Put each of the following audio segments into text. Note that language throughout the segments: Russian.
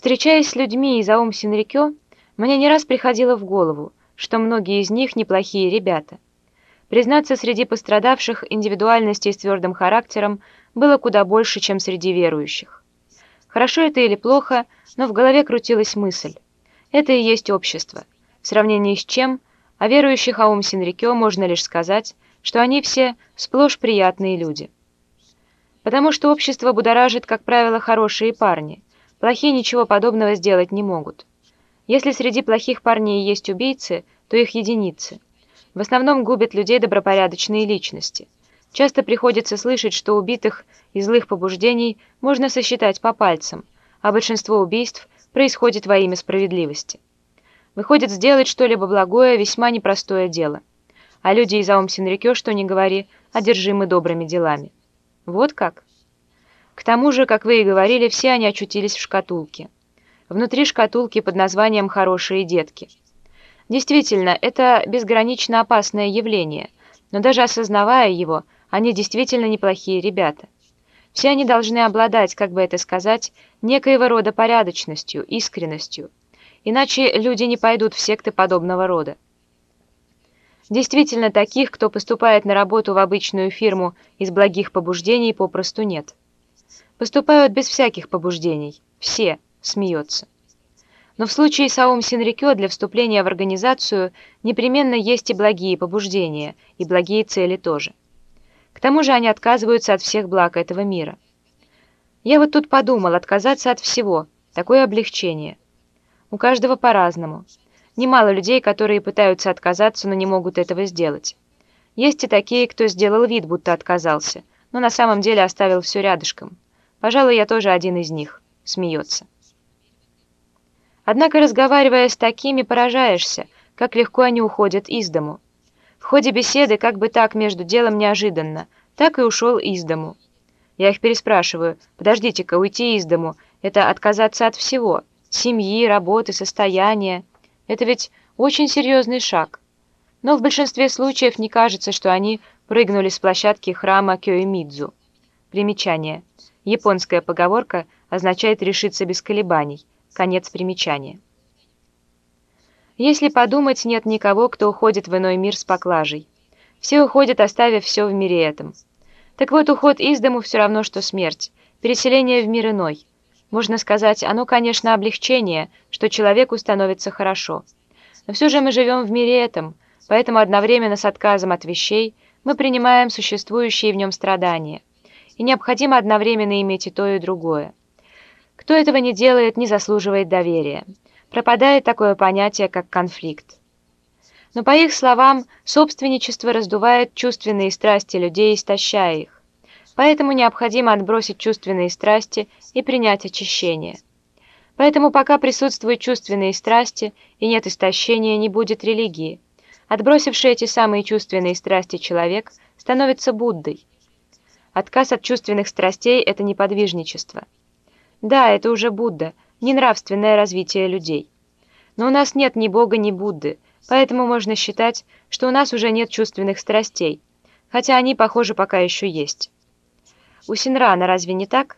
Встречаясь с людьми из Аум Синрикё, мне не раз приходило в голову, что многие из них неплохие ребята. Признаться, среди пострадавших индивидуальностей с твердым характером было куда больше, чем среди верующих. Хорошо это или плохо, но в голове крутилась мысль. Это и есть общество, в сравнении с чем о верующих Аум Синрикё можно лишь сказать, что они все сплошь приятные люди. Потому что общество будоражит, как правило, хорошие парни – Плохие ничего подобного сделать не могут. Если среди плохих парней есть убийцы, то их единицы. В основном губят людей добропорядочные личности. Часто приходится слышать, что убитых из злых побуждений можно сосчитать по пальцам, а большинство убийств происходит во имя справедливости. Выходит, сделать что-либо благое – весьма непростое дело. А люди из Аум-Синрикё, что ни говори, одержимы добрыми делами. Вот как? К тому же, как вы и говорили, все они очутились в шкатулке. Внутри шкатулки под названием «Хорошие детки». Действительно, это безгранично опасное явление, но даже осознавая его, они действительно неплохие ребята. Все они должны обладать, как бы это сказать, некоего рода порядочностью, искренностью, иначе люди не пойдут в секты подобного рода. Действительно, таких, кто поступает на работу в обычную фирму из благих побуждений, попросту нет. Поступают без всяких побуждений. Все, смеется. Но в случае с Аум Синрикё для вступления в организацию непременно есть и благие побуждения, и благие цели тоже. К тому же они отказываются от всех благ этого мира. Я вот тут подумал, отказаться от всего, такое облегчение. У каждого по-разному. Немало людей, которые пытаются отказаться, но не могут этого сделать. Есть и такие, кто сделал вид, будто отказался, но на самом деле оставил все рядышком. Пожалуй, я тоже один из них. Смеется. Однако, разговаривая с такими, поражаешься, как легко они уходят из дому. В ходе беседы, как бы так между делом неожиданно, так и ушел из дому. Я их переспрашиваю, подождите-ка, уйти из дому — это отказаться от всего, семьи, работы, состояния. Это ведь очень серьезный шаг. Но в большинстве случаев не кажется, что они прыгнули с площадки храма Кёэмидзу. Примечание. Японская поговорка означает «решиться без колебаний». Конец примечания. Если подумать, нет никого, кто уходит в иной мир с поклажей. Все уходят, оставив все в мире этом. Так вот, уход из дому все равно, что смерть, переселение в мир иной. Можно сказать, оно, конечно, облегчение, что человеку становится хорошо. Но все же мы живем в мире этом, поэтому одновременно с отказом от вещей мы принимаем существующие в нем страдания и необходимо одновременно иметь и то, и другое. Кто этого не делает, не заслуживает доверия. Пропадает такое понятие, как конфликт. Но, по их словам, собственничество раздувает чувственные страсти людей, истощая их. Поэтому необходимо отбросить чувственные страсти и принять очищение. Поэтому пока присутствуют чувственные страсти и нет истощения, не будет религии. Отбросивший эти самые чувственные страсти человек становится Буддой. Отказ от чувственных страстей – это неподвижничество. Да, это уже Будда, не нравственное развитие людей. Но у нас нет ни Бога, ни Будды, поэтому можно считать, что у нас уже нет чувственных страстей, хотя они, похоже, пока еще есть. У Синрана разве не так?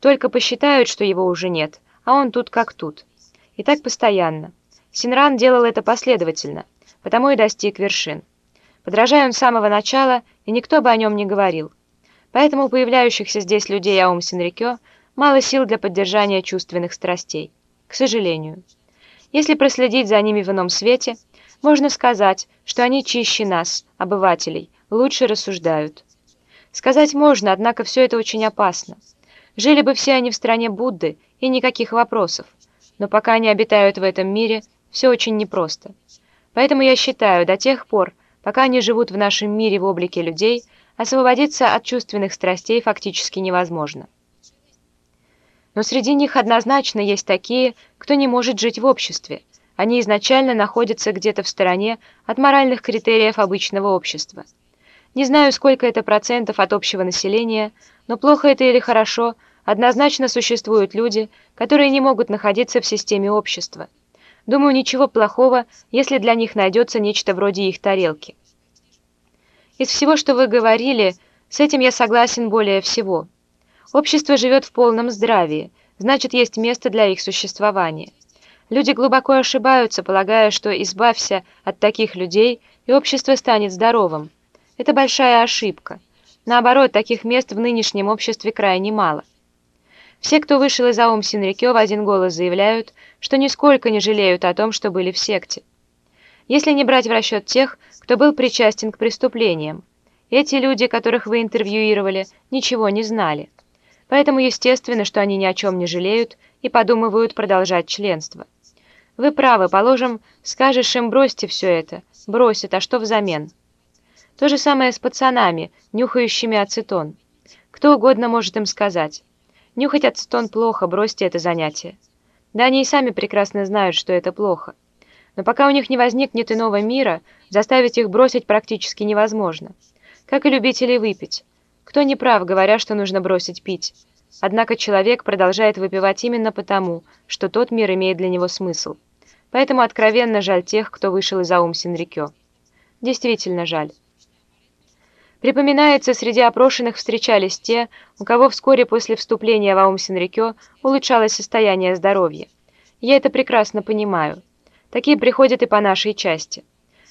Только посчитают, что его уже нет, а он тут как тут. И так постоянно. Синран делал это последовательно, потому и достиг вершин. Подражая он с самого начала, и никто бы о нем не говорил. Поэтому у появляющихся здесь людей Аум Синрикё мало сил для поддержания чувственных страстей. К сожалению. Если проследить за ними в ином свете, можно сказать, что они чище нас, обывателей, лучше рассуждают. Сказать можно, однако все это очень опасно. Жили бы все они в стране Будды, и никаких вопросов. Но пока они обитают в этом мире, все очень непросто. Поэтому я считаю, до тех пор, пока они живут в нашем мире в облике людей – освободиться от чувственных страстей фактически невозможно. Но среди них однозначно есть такие, кто не может жить в обществе. Они изначально находятся где-то в стороне от моральных критериев обычного общества. Не знаю, сколько это процентов от общего населения, но плохо это или хорошо, однозначно существуют люди, которые не могут находиться в системе общества. Думаю, ничего плохого, если для них найдется нечто вроде их тарелки. Из всего, что вы говорили, с этим я согласен более всего. Общество живет в полном здравии, значит, есть место для их существования. Люди глубоко ошибаются, полагая, что избавься от таких людей, и общество станет здоровым. Это большая ошибка. Наоборот, таких мест в нынешнем обществе крайне мало. Все, кто вышел из Аум Синрикё, в один голос заявляют, что нисколько не жалеют о том, что были в секте. Если не брать в расчет тех, кто был причастен к преступлениям, эти люди, которых вы интервьюировали, ничего не знали. Поэтому естественно, что они ни о чем не жалеют и подумывают продолжать членство. Вы правы, положим, скажешь им бросьте все это, бросят, а что взамен? То же самое с пацанами, нюхающими ацетон. Кто угодно может им сказать. Нюхать ацетон плохо, бросьте это занятие. Да они и сами прекрасно знают, что это плохо. Но пока у них не возникнет иного мира, заставить их бросить практически невозможно как и любителей выпить. Кто не прав, говоря, что нужно бросить пить. Однако человек продолжает выпивать именно потому, что тот мир имеет для него смысл. Поэтому откровенно жаль тех, кто вышел из Аум Синрикё. Действительно жаль. Припоминается, среди опрошенных встречались те, у кого вскоре после вступления в Аум Синрикё улучшалось состояние здоровья. Я это прекрасно понимаю. Такие приходят и по нашей части.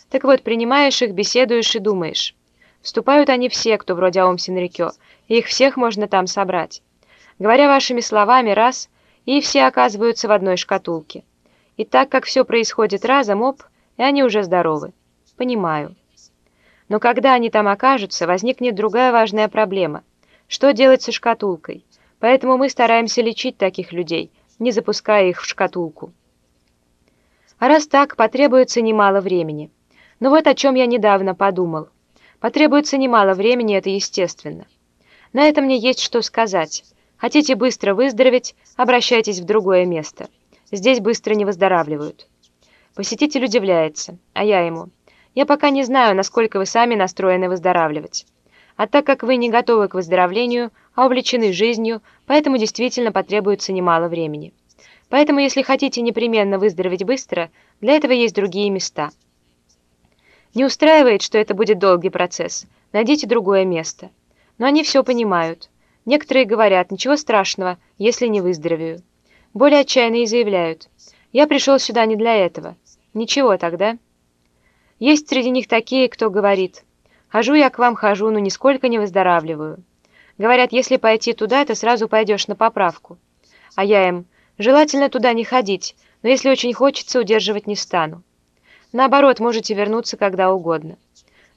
Так вот, принимаешь их, беседуешь и думаешь. Вступают они все, кто вроде Аум Синрикё, и их всех можно там собрать. Говоря вашими словами, раз, и все оказываются в одной шкатулке. И так как все происходит разом, оп, и они уже здоровы. Понимаю. Но когда они там окажутся, возникнет другая важная проблема. Что делать со шкатулкой? Поэтому мы стараемся лечить таких людей, не запуская их в шкатулку. А раз так, потребуется немало времени. Но вот о чем я недавно подумал. Потребуется немало времени, это естественно. На это мне есть что сказать. Хотите быстро выздороветь, обращайтесь в другое место. Здесь быстро не выздоравливают. Посетитель удивляется, а я ему. Я пока не знаю, насколько вы сами настроены выздоравливать. А так как вы не готовы к выздоровлению, а увлечены жизнью, поэтому действительно потребуется немало времени. Поэтому, если хотите непременно выздороветь быстро, для этого есть другие места – не устраивает, что это будет долгий процесс. Найдите другое место. Но они все понимают. Некоторые говорят, ничего страшного, если не выздоровею. Более отчаянные заявляют, я пришел сюда не для этого. Ничего тогда. Есть среди них такие, кто говорит, хожу я к вам, хожу, но нисколько не выздоравливаю. Говорят, если пойти туда, ты сразу пойдешь на поправку. А я им, желательно туда не ходить, но если очень хочется, удерживать не стану. Наоборот, можете вернуться когда угодно.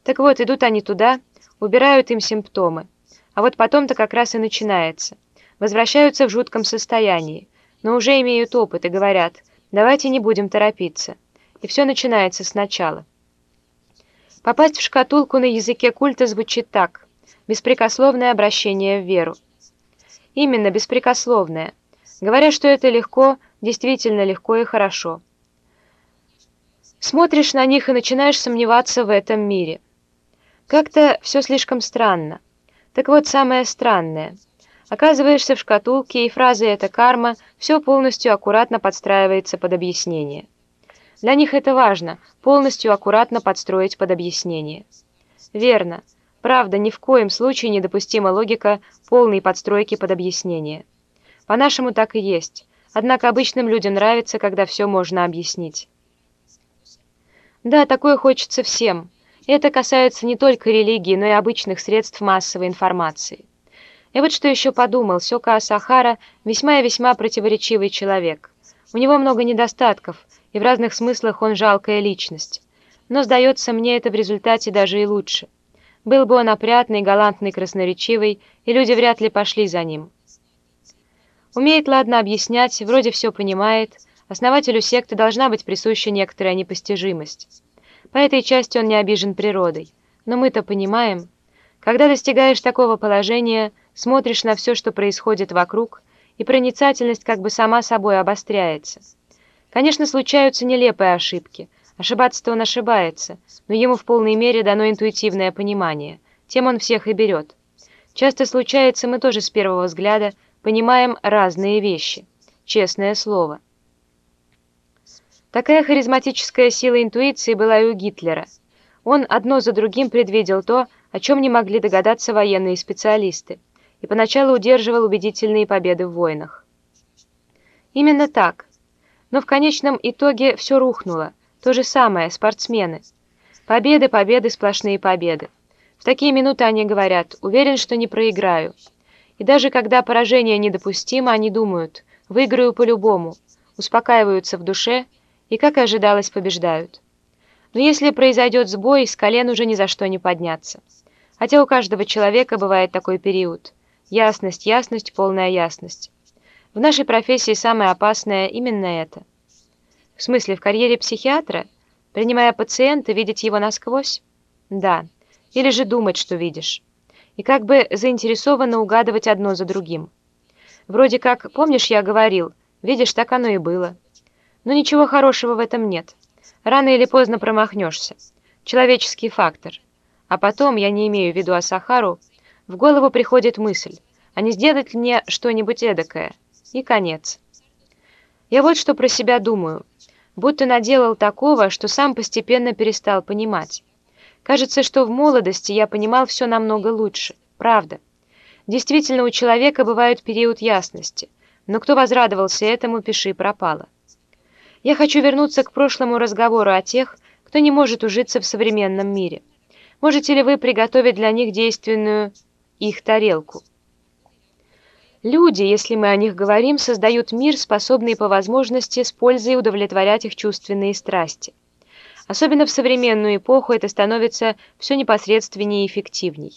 Так вот, идут они туда, убирают им симптомы. А вот потом-то как раз и начинается. Возвращаются в жутком состоянии, но уже имеют опыт и говорят, давайте не будем торопиться. И все начинается сначала. Попасть в шкатулку на языке культа звучит так. Беспрекословное обращение в веру. Именно беспрекословное. Говоря, что это легко, действительно легко и хорошо. Смотришь на них и начинаешь сомневаться в этом мире. Как-то все слишком странно. Так вот, самое странное. Оказываешься в шкатулке, и фраза «это карма» все полностью аккуратно подстраивается под объяснение. Для них это важно, полностью аккуратно подстроить под объяснение. Верно. Правда, ни в коем случае недопустима логика полной подстройки под объяснение. По-нашему так и есть. Однако обычным людям нравится, когда все можно объяснить. Да, такое хочется всем. Это касается не только религии, но и обычных средств массовой информации. И вот что еще подумал, Сёка Асахара весьма и весьма противоречивый человек. У него много недостатков, и в разных смыслах он жалкая личность. Но, сдается мне, это в результате даже и лучше. Был бы он опрятный, галантный, красноречивый, и люди вряд ли пошли за ним. Умеет, ладно, объяснять, вроде все понимает, Основателю секты должна быть присуща некоторая непостижимость. По этой части он не обижен природой. Но мы-то понимаем, когда достигаешь такого положения, смотришь на все, что происходит вокруг, и проницательность как бы сама собой обостряется. Конечно, случаются нелепые ошибки. Ошибаться-то он ошибается, но ему в полной мере дано интуитивное понимание. Тем он всех и берет. Часто случается, мы тоже с первого взгляда понимаем разные вещи. Честное слово. Такая харизматическая сила интуиции была и у Гитлера. Он одно за другим предвидел то, о чем не могли догадаться военные специалисты, и поначалу удерживал убедительные победы в войнах. Именно так. Но в конечном итоге все рухнуло. То же самое, спортсмены. Победы, победы, сплошные победы. В такие минуты они говорят, уверен, что не проиграю. И даже когда поражение недопустимо, они думают, выиграю по-любому, успокаиваются в душе и, как и ожидалось, побеждают. Но если произойдет сбой, с колен уже ни за что не подняться. Хотя у каждого человека бывает такой период. Ясность, ясность, полная ясность. В нашей профессии самое опасное именно это. В смысле, в карьере психиатра? Принимая пациента, видеть его насквозь? Да. Или же думать, что видишь. И как бы заинтересованно угадывать одно за другим. Вроде как, помнишь, я говорил, видишь, так оно и было. Но ничего хорошего в этом нет. Рано или поздно промахнешься. Человеческий фактор. А потом, я не имею в виду Асахару, в голову приходит мысль, а не сделать мне что-нибудь эдакое? И конец. Я вот что про себя думаю будто наделал такого, что сам постепенно перестал понимать. Кажется, что в молодости я понимал все намного лучше. Правда. Действительно, у человека бывает период ясности, но кто возрадовался этому, пиши пропало. Я хочу вернуться к прошлому разговору о тех, кто не может ужиться в современном мире. Можете ли вы приготовить для них действенную их тарелку? Люди, если мы о них говорим, создают мир, способный по возможности с пользой удовлетворять их чувственные страсти. Особенно в современную эпоху это становится все непосредственнее и эффективней.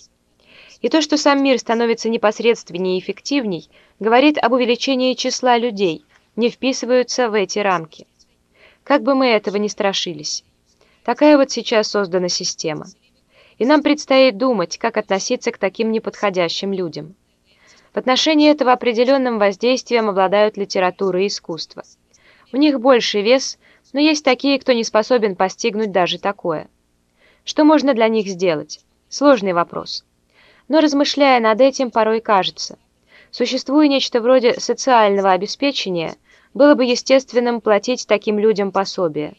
И то, что сам мир становится непосредственнее и эффективней, говорит об увеличении числа людей, не вписываются в эти рамки. Как бы мы этого не страшились. Такая вот сейчас создана система. И нам предстоит думать, как относиться к таким неподходящим людям. В отношении этого определенным воздействием обладают литература и искусство. У них больший вес, но есть такие, кто не способен постигнуть даже такое. Что можно для них сделать? Сложный вопрос. Но размышляя над этим, порой кажется, существуя нечто вроде социального обеспечения, было бы естественным платить таким людям пособие.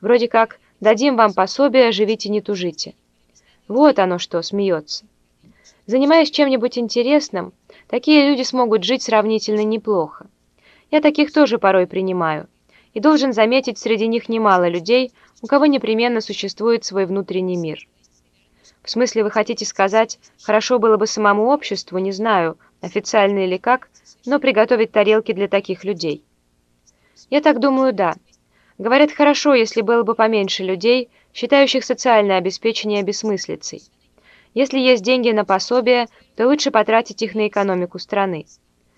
Вроде как «дадим вам пособие, живите не тужите». Вот оно что, смеется. Занимаясь чем-нибудь интересным, Такие люди смогут жить сравнительно неплохо. Я таких тоже порой принимаю. И должен заметить среди них немало людей, у кого непременно существует свой внутренний мир. В смысле, вы хотите сказать, хорошо было бы самому обществу, не знаю, официально или как, но приготовить тарелки для таких людей? Я так думаю, да. Говорят, хорошо, если было бы поменьше людей, считающих социальное обеспечение бессмыслицей. Если есть деньги на пособие, то лучше потратить их на экономику страны.